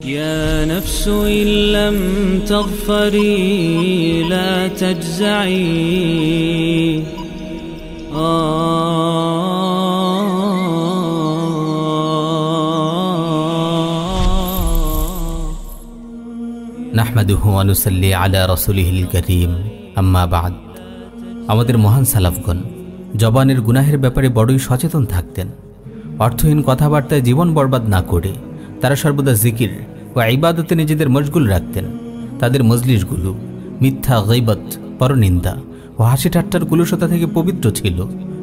يا نفس إن لم تغفري لا تجزعي নাহমাদুহু আনুসাল্লি আলা রসুলিহিল করিম আম্মা বাদ আমাদের মহান সালাফগণ জবানের গুনাহের ব্যাপারে বড়ই সচেতন থাকতেন অর্থহীন কথাবার্তায় জীবন বরবাদ না করে তারা সর্বদা জিকির ও ইবাদতে নিজেদের মশগুল রাখতেন। তাদের মজলিসগুলো মিথ্যা, গৈবত, পরনিন্দা ও হাসি ঠাট্টার কুলুষতা থেকে পবিত্র ছিল।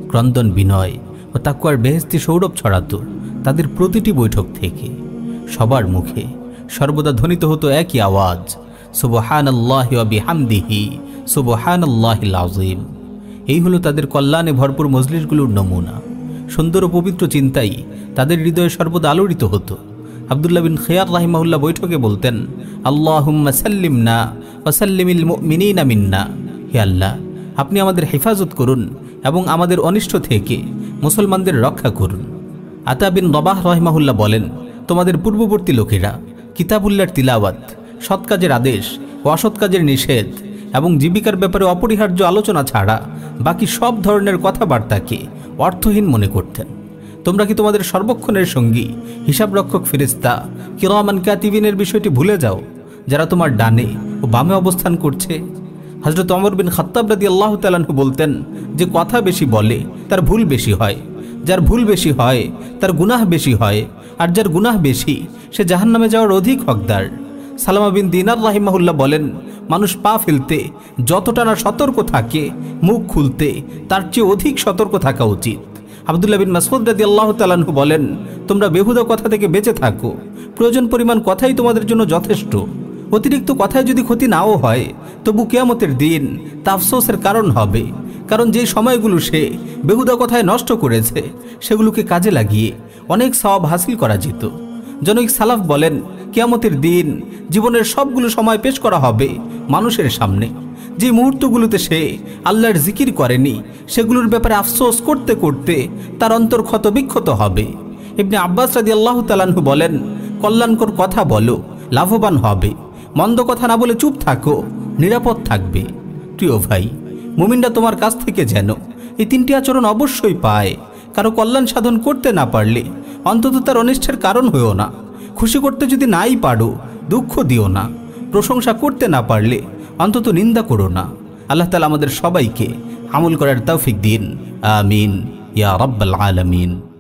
ক্রন্দন বিনয় ও তাকুয়ার বেহেস্তি সৌরভ ছড়াত তাদের প্রতিটি বৈঠক থেকে। সবার মুখে সর্বদা ধ্বনিত হতো একই আওয়াজ সুবহান আল্লাহ বিহামদিহি সুবহান আল্লাহিল আজিম এই হলো তাদের কল্যাণে ভরপুর মজলিশগুলোর নমুনা। সুন্দর ও পবিত্র চিন্তাই তাদের হৃদয়ে সর্বদা আলোড়িত হতো। আবদুল্লাহ বিন খেয়ার রাহিমাহুল্লাহ বৈঠকে বলতেন আল্লাহ সাল্লিম না ওসাল্লিমিল মিনিনা মিন্না। হে আল্লাহ, আপনি আমাদের হেফাজত করুন এবং আমাদের অনিষ্ট থেকে মুসলমানদের রক্ষা করুন। আতা বিন রবাহ রহমাহুল্লাহ বলেন, তোমাদের পূর্ববর্তী লোকেরা কিতাবুল্লার তিলাওয়াত, সৎ কাজের আদেশ ও অসৎ কাজের নিষেধ এবং জীবিকার ব্যাপারে অপরিহার্য আলোচনা ছাড়া বাকি সব ধরনের কথাবার্তাকে অর্থহীন মনে করতেন। তোমরা কি তোমাদের সর্বক্ষণের সঙ্গী, হিসাবরক্ষক ফেরিস্তা কিরমান কাতিবিনের বিষয়টি ভুলে যাও, যারা তোমার ডানে ও বামে অবস্থান করছে? হজরত অমর বিন খত্তাব রাদি আল্লাহ তালাহু বলতেন, যে কথা বেশি বলে, তার ভুল বেশি হয়। যার ভুল বেশি হয়, তার গুনাহ বেশি হয়, আর যার গুনাহ বেশি, সে জাহান্নামে যাওয়ার অধিক হকদার। সালামা বিন দিনার রাহিমাহুল্লাহ বলেন, মানুষ পা ফেলতে, যতটা না সতর্ক থাকে, মুখ খুলতে, তার চেয়ে অধিক সতর্ক থাকা উচিত। আবদুল্লাহ বিন মাসুদ রাদি আল্লাহ তালাহু বলেন, তোমরা বেহুদা কথা থেকে বেঁচে থাকো। প্রয়োজন পরিমাণ কথাই তোমাদের জন্য যথেষ্ট। অতিরিক্ত কথায় যদি ক্ষতি নাও হয়, তবু কেয়ামতের দিন তা আফসোসের কারণ হবে। কারণ যে সময়গুলো সে বেহুদা কথায় নষ্ট করেছে, সেগুলোকে কাজে লাগিয়ে অনেক সওয়াব হাসিল করা যেত। জনৈক সালাফ বলেন, কেয়ামতের দিন জীবনের সবগুলো সময় পেশ করা হবে মানুষের সামনে। যে মুহূর্তগুলোতে সে আল্লাহর জিকির করেনি, সেগুলোর ব্যাপারে আফসোস করতে করতে তার অন্তর ক্ষত বিক্ষত হবে। এমনি আব্বাস রাদি আল্লাহ তালাহু বলেন, কল্যাণকর কথা বলো, লাভবান হবে। মন্দ কথা না বলে চুপ থাকো, নিরাপদ থাকবে। প্রিয় ভাই, মুমিনরা তোমার কাছ থেকে যেন এই তিনটি আচরণ অবশ্যই পায়। কারও কল্যাণ সাধন করতে না পারলে অন্তত তার অনিষ্টের কারণ হয়েও না। খুশি করতে যদি নাই পারো, দুঃখ দিও না। প্রশংসা করতে না পারলে অন্তত নিন্দা করো না। আল্লাহ তালা আমাদের সবাইকে আমল করার তৌফিক দিন। আমিন। ইয়া রব্বাল আলমিন।